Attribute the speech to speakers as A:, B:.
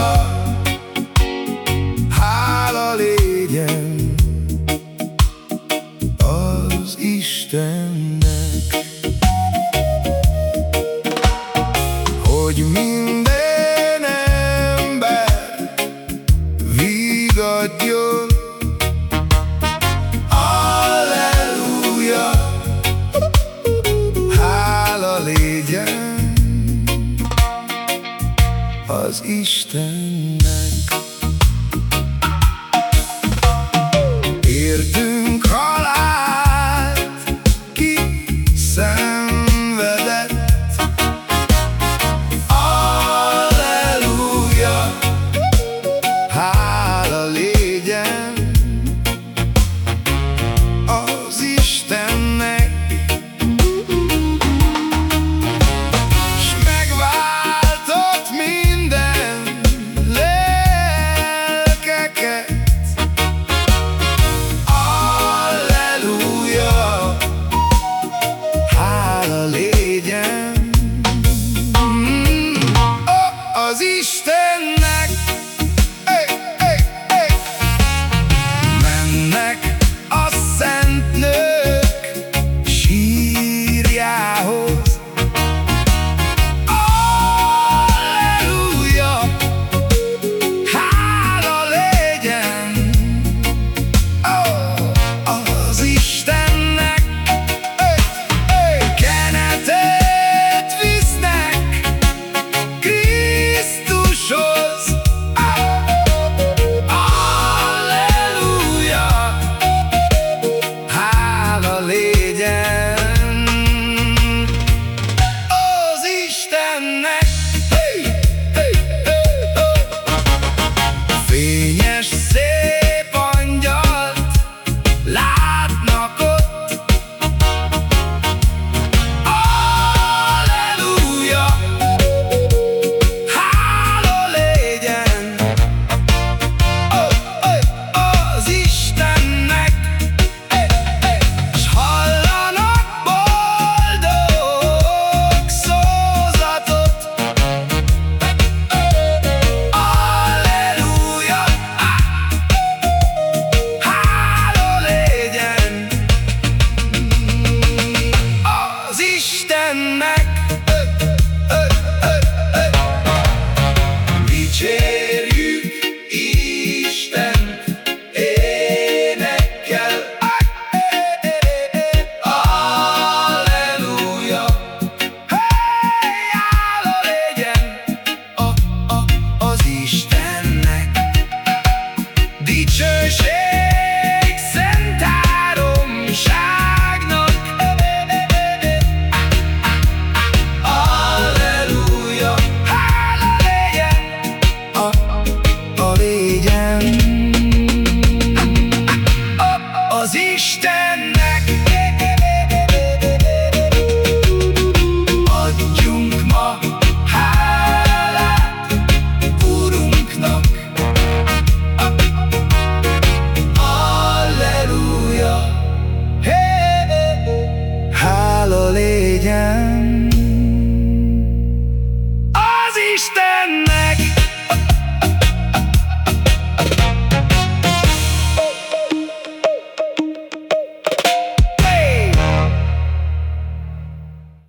A: újra Hála légyen az Istennek. Hogy minden ember vigadjon az Istennek. dicsőség szent háromságnak. Alleluja, hála legyen a, a légyen. Az Istennek.